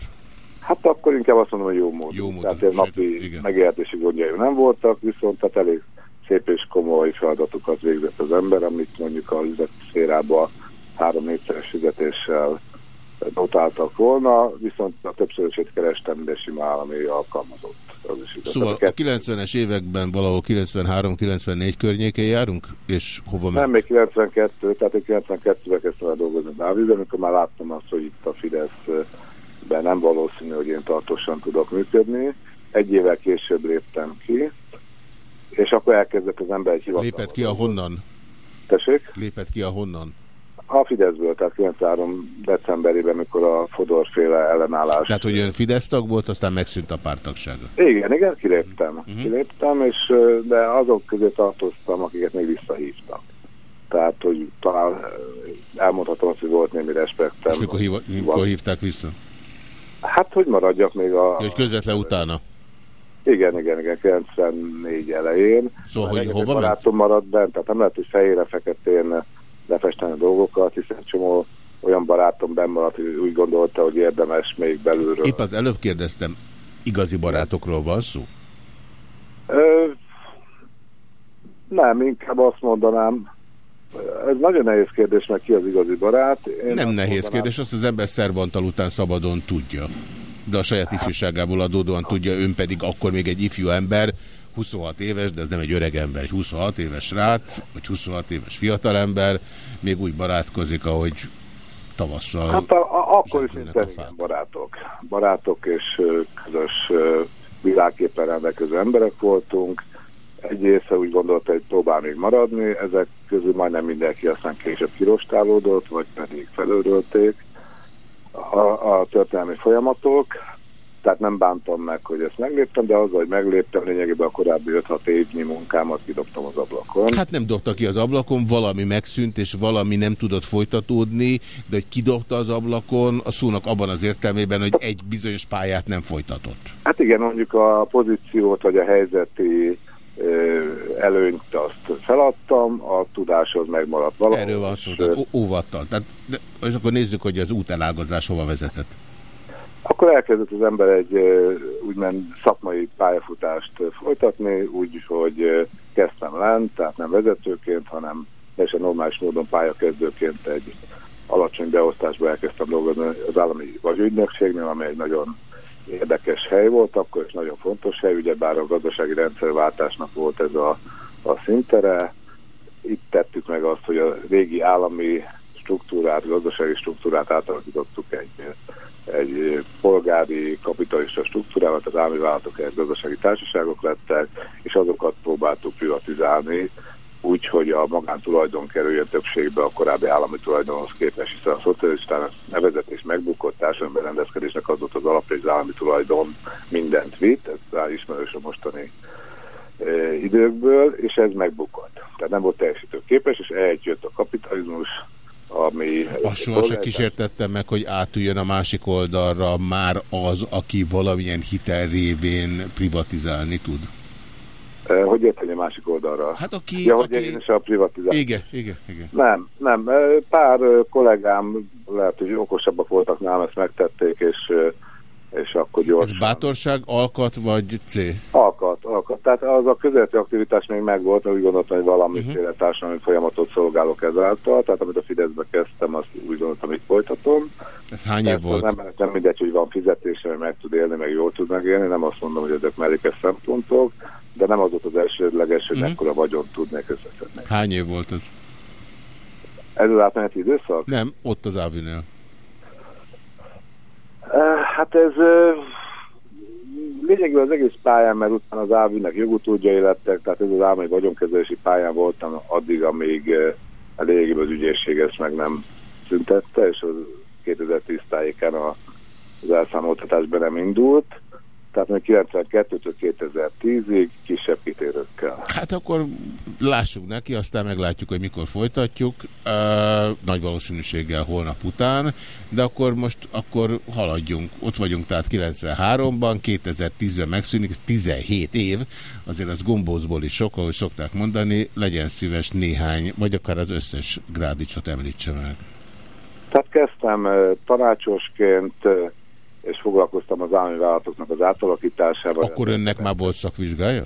Hát akkor inkább azt mondom, hogy jó módon. Jó módon. Tehát ilyen napi megélhetési gondjai nem voltak, viszont tehát elég szép és komoly feladatokat végzett az ember, amit mondjuk a üzletszférában három-négyszeres fizetéssel notáltak volna, viszont a többszörösét kerestem, de sima állami alkalmazott. Az is igaz. Szóval a 90-es években valahol 93-94 környékén járunk? És hova Nem, még 92, tehát én 92-ben kezdtem el dolgozni Dávidben, amikor már láttam azt, hogy itt a Fideszben nem valószínű, hogy én tartósan tudok működni. Egy évvel később léptem ki, és akkor elkezdett az ember egy hivatal. Lépett ki a honnan? Tessék? Lépett ki a honnan? A Fideszből, tehát 93 decemberében, mikor a Fodorféle ellenállás... Tehát, hogy ön Fidesz tag volt, aztán megszűnt a pártagsága? Igen, igen, kiléptem. Uh mhm. -huh. Kiléptem, és, de azok közé tartoztam, akiket még visszahívtak. Tehát, hogy talán elmondhatom azt, hogy volt némi respektem. És mikor, hív mikor hívták vissza? Hát, hogy maradjak még a... Hogy közvetlen utána? Igen, igen, igen, 94 elején. Szóval, hogy hova ment? barátom maradt bent, tehát nem lehet, hogy fehére-feketén lefesteni a dolgokat, hiszen csomó olyan barátom benn maradt, hogy úgy gondolta, hogy érdemes még belülről. Épp az előbb kérdeztem, igazi barátokról van szó? Ö, nem, inkább azt mondanám, ez nagyon nehéz kérdés, meg ki az igazi barát. Én nem nehéz mondanám, kérdés, azt az ember szerbantal után szabadon tudja. De a saját ifjúságából adódóan tudja, ön pedig akkor még egy ifjú ember, 26 éves, de ez nem egy öreg ember, egy 26 éves rác, vagy 26 éves fiatalember, még úgy barátkozik, ahogy tavasszal. Hát a, a, akkor is szerintem barátok. Barátok és közös világképpen rendelkező emberek voltunk. Egy része úgy gondolta, hogy próbál még maradni, ezek közül majdnem mindenki aztán később kirostálódott, vagy pedig felődölték a, a történelmi folyamatok tehát nem bántam meg, hogy ezt megléptem, de az, hogy megléptem, lényegében a korábbi 5-6 évnyi munkámat kidobtam az ablakon. Hát nem dobta ki az ablakon, valami megszűnt, és valami nem tudott folytatódni, de hogy kidobta az ablakon, a szónak abban az értelmében, hogy egy bizonyos pályát nem folytatott. Hát igen, mondjuk a pozíciót, vagy a helyzeti előnyt azt feladtam, a tudáshoz megmaradt valami. Erről van szó, tehát óvattal. Tehát, de, és akkor nézzük, hogy az útelágazás hova vezetett. Akkor elkezdett az ember egy úgymond szakmai pályafutást folytatni, úgy, hogy kezdtem lent, tehát nem vezetőként, hanem teljesen normális módon pályakezdőként egy alacsony beosztásba elkezdtem dolgozni az állami vagyügynökségnél, ami egy nagyon érdekes hely volt, akkor is nagyon fontos hely, ugyebár a gazdasági rendszerváltásnak volt ez a, a szintere. Itt tettük meg azt, hogy a régi állami struktúrát, gazdasági struktúrát átalakítottuk egy egy polgári kapitalista struktúrával, az állami vállalatok egy gazdasági társaságok lettek, és azokat próbáltuk privatizálni, úgy, hogy a magántulajdon kerüljön többségbe a korábbi állami tulajdonhoz képest, hiszen a szocialistának nevezetés megbukott társadalmi rendezkedésnek az volt az alapja, hogy az állami tulajdon mindent vitt, ez ismerős a mostani e, időkből, és ez megbukott. Tehát nem volt teljesítő képes, és eljött a kapitalizmus, ami... Azt soha kísértettem meg, hogy átüljön a másik oldalra már az, aki valamilyen hitel révén privatizálni tud. Hogy érteni a másik oldalra? Hát aki... Ja, hogy aki... én is a privatizálni. Igen, igen, igen. Nem, nem. Pár kollégám lehet, hogy okosabbak voltak nálam, ezt megtették, és és akkor gyorsan... Ez bátorság, alkat vagy C? Alkat, alkat. Tehát az a közéleti aktivitás még megvolt, mert úgy gondoltam, hogy valamiféle uh mhm. -huh. társadalmi folyamatot szolgálok ezáltal. Tehát amit a Fideszbe kezdtem, azt úgy gondoltam, hogy folytatom. Ez hány év volt? Nem, nem mindegy, hogy van fizetése, meg tud élni, meg jól tud megélni. Nem azt mondom, hogy ezek mellékes szempontok, de nem az volt az elsődleges, hogy uh mhm. -huh. mekkora vagyon tudnék összeszedni. Hány év volt ez? Ez az átmeneti időszak? Nem, ott az Ávinél. Hát ez lényegében az egész pályán, mert utána az Ávinek jogutódjai lettek, tehát ez az állami vagyonkezelési pályán voltam addig, amíg lényegében az ügyészség ezt meg nem szüntette, és az 2010 tájéken az elszámoltatás be nem indult tehát még 92-től 2010-ig kisebb kitérőkkel. Hát akkor lássuk neki, aztán meglátjuk, hogy mikor folytatjuk. Uh, nagy valószínűséggel holnap után, de akkor most akkor haladjunk. Ott vagyunk tehát 93-ban, 2010-ben megszűnik, ez 17 év, azért az gombózból is sok, ahogy szokták mondani, legyen szíves néhány, vagy akár az összes grádicsot említse meg. Tehát kezdtem tanácsosként, és foglalkoztam az állami vállalatoknak az átalakításával. Akkor önnek már volt szakvizsgája?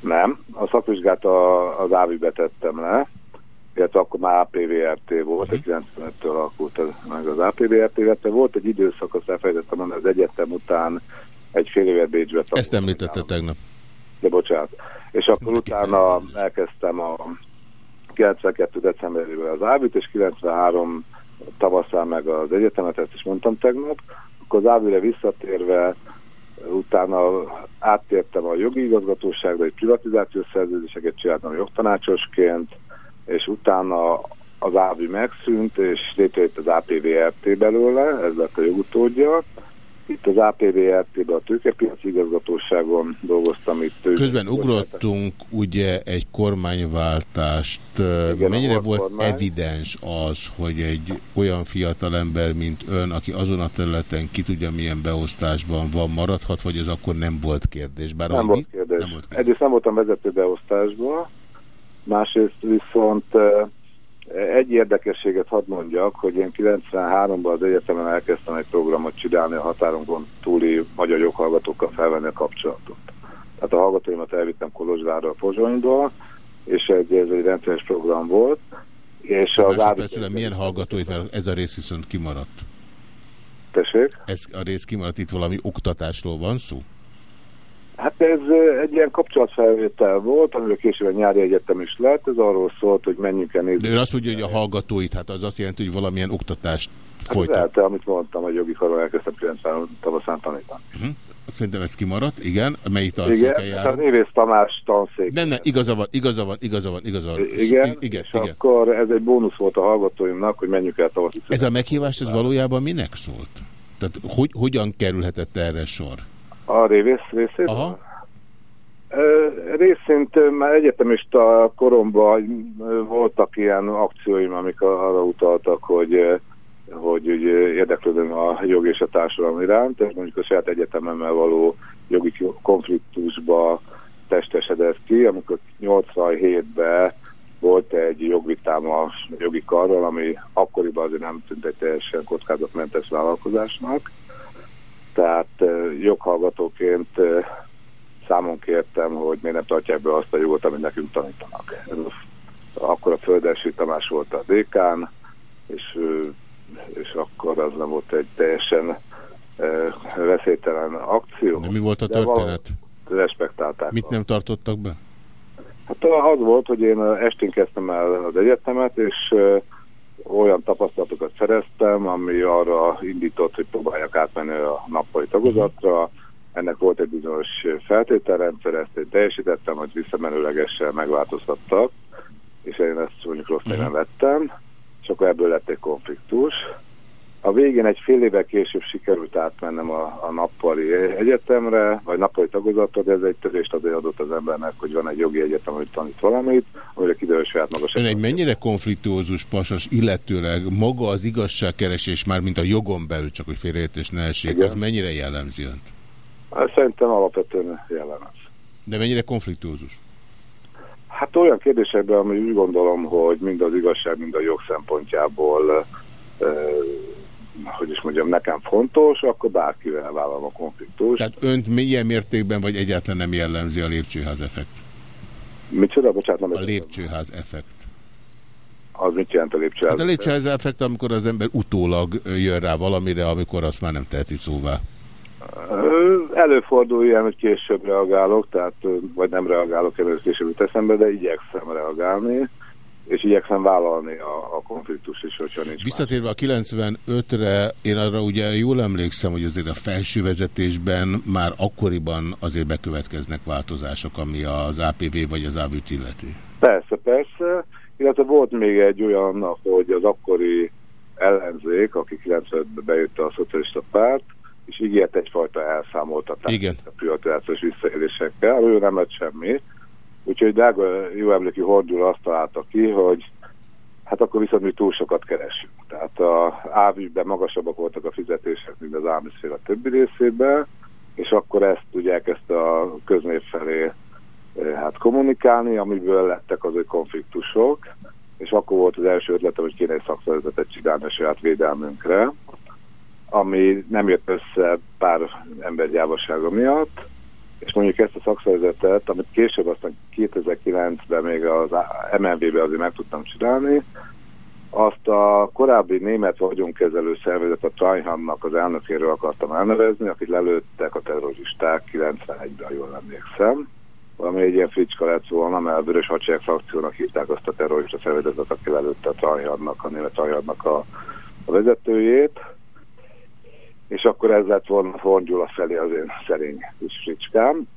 Nem, a szakvizsgát a, az ávi tettem le, illetve akkor már APVRT volt, uh -huh. 95-től alakult meg az APVRT, illetve volt egy időszak, azt elfelejtettem mondani, az egyetem után egy fél évet Bécsbe Ezt említette tegnap. De bocsánat. És akkor utána elkezdtem a 92. decemberében az ávit, és 93 tavaszán meg az egyetemet, ezt is mondtam tegnap. Akkor az ávire visszatérve utána áttértem a jogi igazgatóságra, egy privatizációs szerződéseket csináltam jogtanácsosként, és utána az ávi megszűnt, és létrejött az APVRT belőle, ez lett a jogutódja, itt az APVRT-ben a tőkepiaci igazgatóságon dolgoztam itt. Közben ugrottunk ugye egy kormányváltást. Igen, Mennyire volt kormány. evidens az, hogy egy olyan fiatal ember, mint ön, aki azon a területen ki tudja milyen beosztásban van, maradhat, vagy az akkor nem volt kérdés? Bár nem, volt kérdés. nem volt kérdés. Egyrészt nem voltam vezető beosztásban, másrészt viszont egy érdekességet hadd mondjak, hogy én 93-ban az egyetemen elkezdtem egy programot csinálni a határonkon túli magyar joghallgatókkal felvenni a kapcsolatot. Tehát a hallgatóimat elvittem Kolozsvárra, Pozsonyba, és egy, ez egy rendszeres program volt. És az Másodpercre, milyen hallgatóit, mert ez a rész viszont kimaradt. Tessék? Ez a rész kimaradt, itt valami oktatásról van szó? Hát ez egy ilyen kapcsolatfelvétel volt, amiről később a nyári egyetem is lett, ez arról szólt, hogy menjünk el nézni. De ő azt mondja, hogy a hallgatóit, hát az azt jelenti, hogy valamilyen oktatást hát folytat. Hát amit mondtam, hogy jogi karon elkezdtem 90 tavaszán tanítani. Uh mhm. -huh. Szerintem ez kimaradt, igen. Melyik tanszéken? Igen, Névész Tamás tanszék. Nem, nem, igaza van, igaza van, igaza van, igaza van. Igen, I igen, és igen. akkor ez egy bónusz volt a hallgatóimnak, hogy menjünk el tavaszi. Ez a meghívás, ez valójában minek szólt? Tehát hogy, hogyan kerülhetett erre sor? A révész részét? Aha. Részint már egyetemista koromban voltak ilyen akcióim, amik arra utaltak, hogy, hogy érdeklődöm a jog és a társadalom iránt, és mondjuk a saját egyetememmel való jogi konfliktusba testesedett ki, amikor 87-ben volt egy jogvitám a jogi karral, ami akkoriban azért nem tűnt egy teljesen kockázatmentes vállalkozásnak. Tehát joghallgatóként számon kértem, hogy miért nem tartják be azt a jogot, amit nekünk tanítanak. Akkor a Földesi Tamás volt a dékán, és, és akkor az nem volt egy teljesen veszélytelen akció. De mi volt a történet? Respektálták. Mit nem tartottak be? Hát az volt, hogy én estén kezdtem el az egyetemet, és olyan tapasztalatokat szereztem, ami arra indított, hogy próbáljak átmenni a nappali tagozatra, ennek volt egy bizonyos feltételrendszer, ezt én teljesítettem, hogy visszamenőlegesen megváltoztattak, és én ezt mondjuk rossz néven uh-huh. vettem, és akkor ebből lett egy konfliktus. A végén egy fél évvel később sikerült átmennem a, a nappali egyetemre, vagy nappali tagozatra, de ez egy törést adott az embernek, hogy van egy jogi egyetem, hogy tanít valamit, amire kiderül saját maga Ön egy mennyire konfliktózus pasas, illetőleg maga az igazságkeresés már, mint a jogon belül, csak hogy félreértés ne essék, az mennyire jellemzi önt? Hát szerintem alapvetően jellemez. De mennyire konfliktózus? Hát olyan kérdésekben, ami úgy gondolom, hogy mind az igazság, mind a jog szempontjából, hogy is mondjam, nekem fontos, akkor bárkivel vállalom a konfliktus. Tehát önt milyen mértékben vagy egyáltalán nem jellemzi a lépcsőház effekt? Micsoda? Bocsánat, nem A lépcsőház effekt. Az mit jelent a lépcsőház? Hát a lépcsőház effekt, amikor az ember utólag jön rá valamire, amikor azt már nem teheti szóvá. Előfordul ilyen, hogy később reagálok, tehát vagy nem reagálok, először később teszembe, de igyekszem reagálni, és igyekszem vállalni a, a konfliktus is, hogyha nincs Visszatérve más. a 95-re, én arra ugye jól emlékszem, hogy azért a felső vezetésben már akkoriban azért bekövetkeznek változások, ami az APV vagy az AVÜT illeti. Persze, persze, illetve volt még egy olyan, hogy az akkori ellenzék, aki 95-ben bejött a szocialista párt, és ígért egyfajta elszámoltatást Igen. a privatizációs visszaélésekkel, ő nem lett semmi. Úgyhogy drága jó emléki hordul azt találta ki, hogy hát akkor viszont mi túl sokat keresünk. Tehát a ávügyben magasabbak voltak a fizetések, mint az ámiszféle többi részében, és akkor ezt ugye elkezdte a köznév felé eh, hát kommunikálni, amiből lettek az ő konfliktusok, és akkor volt az első ötletem, hogy kéne egy szakszervezetet csinálni a saját védelmünkre, ami nem jött össze pár ember gyávasága miatt, és mondjuk ezt a szakszervezetet, amit később aztán 2009-ben még az MNV-ben azért meg tudtam csinálni, azt a korábbi német vagyonkezelő szervezet, a Trajhannak az elnökéről akartam elnevezni, akit lelőttek a terroristák 91-ben, jól emlékszem. Valami egy ilyen fricska lett volna, mert a Vörös Hadsereg frakciónak hívták azt a terrorista szervezetet, aki lelőtte a Trajhannak, a német Trajhannak a, a vezetőjét és akkor ez lett volna Horn felé az én szerény kis fricskám,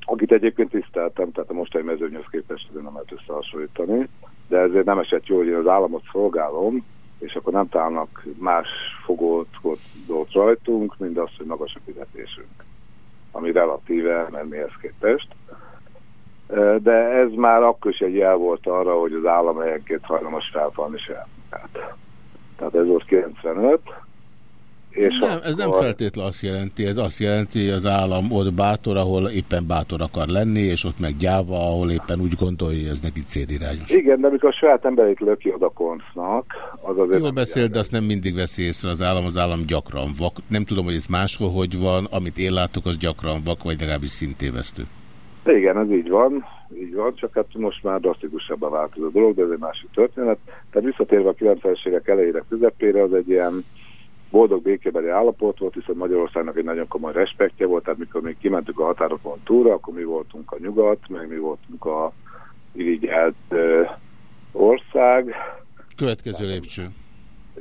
akit egyébként tiszteltem, tehát a mostani mezőnyhöz képest nem lehet összehasonlítani, de ezért nem esett jó, hogy én az államot szolgálom, és akkor nem találnak más fogót rajtunk, mint az, hogy magas a fizetésünk, ami relatíve mennéhez képest. De ez már akkor is egy jel volt arra, hogy az állam helyenként hajlamos felfalni se. Tehát ez volt 95, és nem, akkor... ez nem feltétlenül azt jelenti, ez azt jelenti, hogy az állam ott bátor, ahol éppen bátor akar lenni, és ott meg gyáva, ahol éppen úgy gondolja, hogy ez neki cédirányos. Igen, de amikor a saját emberét löki oda konsznak, az azért... Jól beszél, de azt nem mindig veszi észre az állam, az állam gyakran vak. Nem tudom, hogy ez máshol hogy van, amit én látok, az gyakran vak, vagy legalábbis szintévesztő. Igen, ez így van, így van, csak hát most már drasztikusabban változott a dolog, de ez egy másik történet. Tehát visszatérve a 90-es évek elejére, közepére, az egy ilyen boldog békébeli állapot volt, hiszen Magyarországnak egy nagyon komoly respektje volt, tehát mikor még kimentük a határokon túlra, akkor mi voltunk a nyugat, meg mi voltunk a irigyelt ország. Következő lépcső.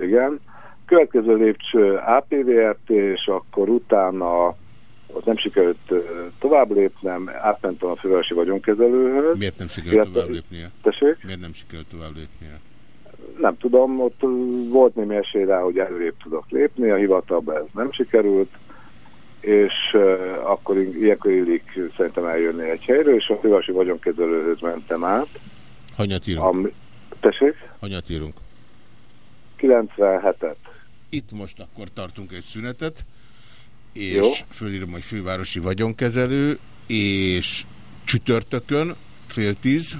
Igen. Következő lépcső APVRT, és akkor utána az nem sikerült tovább lépnem, átmentem a fővárosi vagyonkezelőhöz. Miért nem sikerült tovább lépnie? Tessék? Miért nem sikerült tovább lépnie? Nem tudom, ott volt némi esély rá, hogy előrébb tudok lépni, a hivatalban ez nem sikerült, és akkor ilyenkor illik szerintem eljönni egy helyről, és a fővárosi vagyonkezelőhöz mentem át. Hanyat írunk? Am Tessék? Hanyat írunk? 97-et. Itt most akkor tartunk egy szünetet, és Jó. fölírom, hogy fővárosi vagyonkezelő, és csütörtökön fél tíz.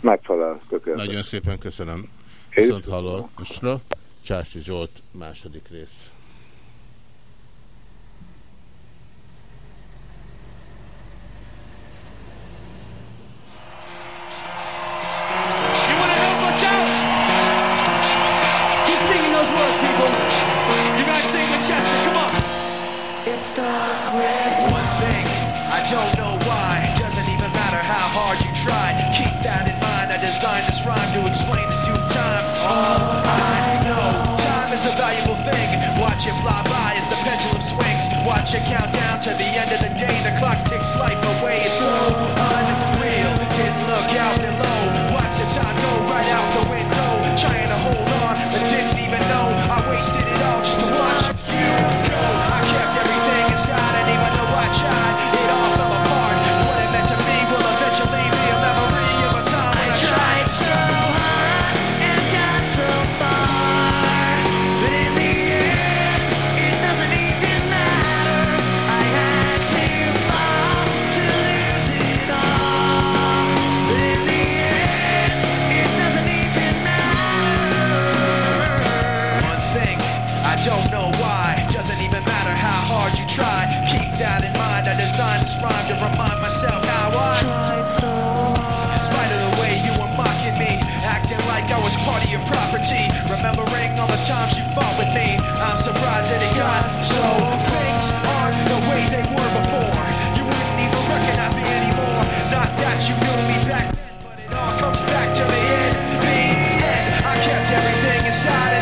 Megfelel, tökéletes. Nagyon szépen köszönöm. Viszont hallásra. Császi Zsolt, második rész. Is a valuable thing. Watch it fly by as the pendulum swings. Watch it count part of your property. Remembering all the times you fought with me, I'm surprised that it got so. Things aren't the way they were before. You wouldn't even recognize me anymore. Not that you knew me back then, but it all comes back to the end. the end. I kept everything inside.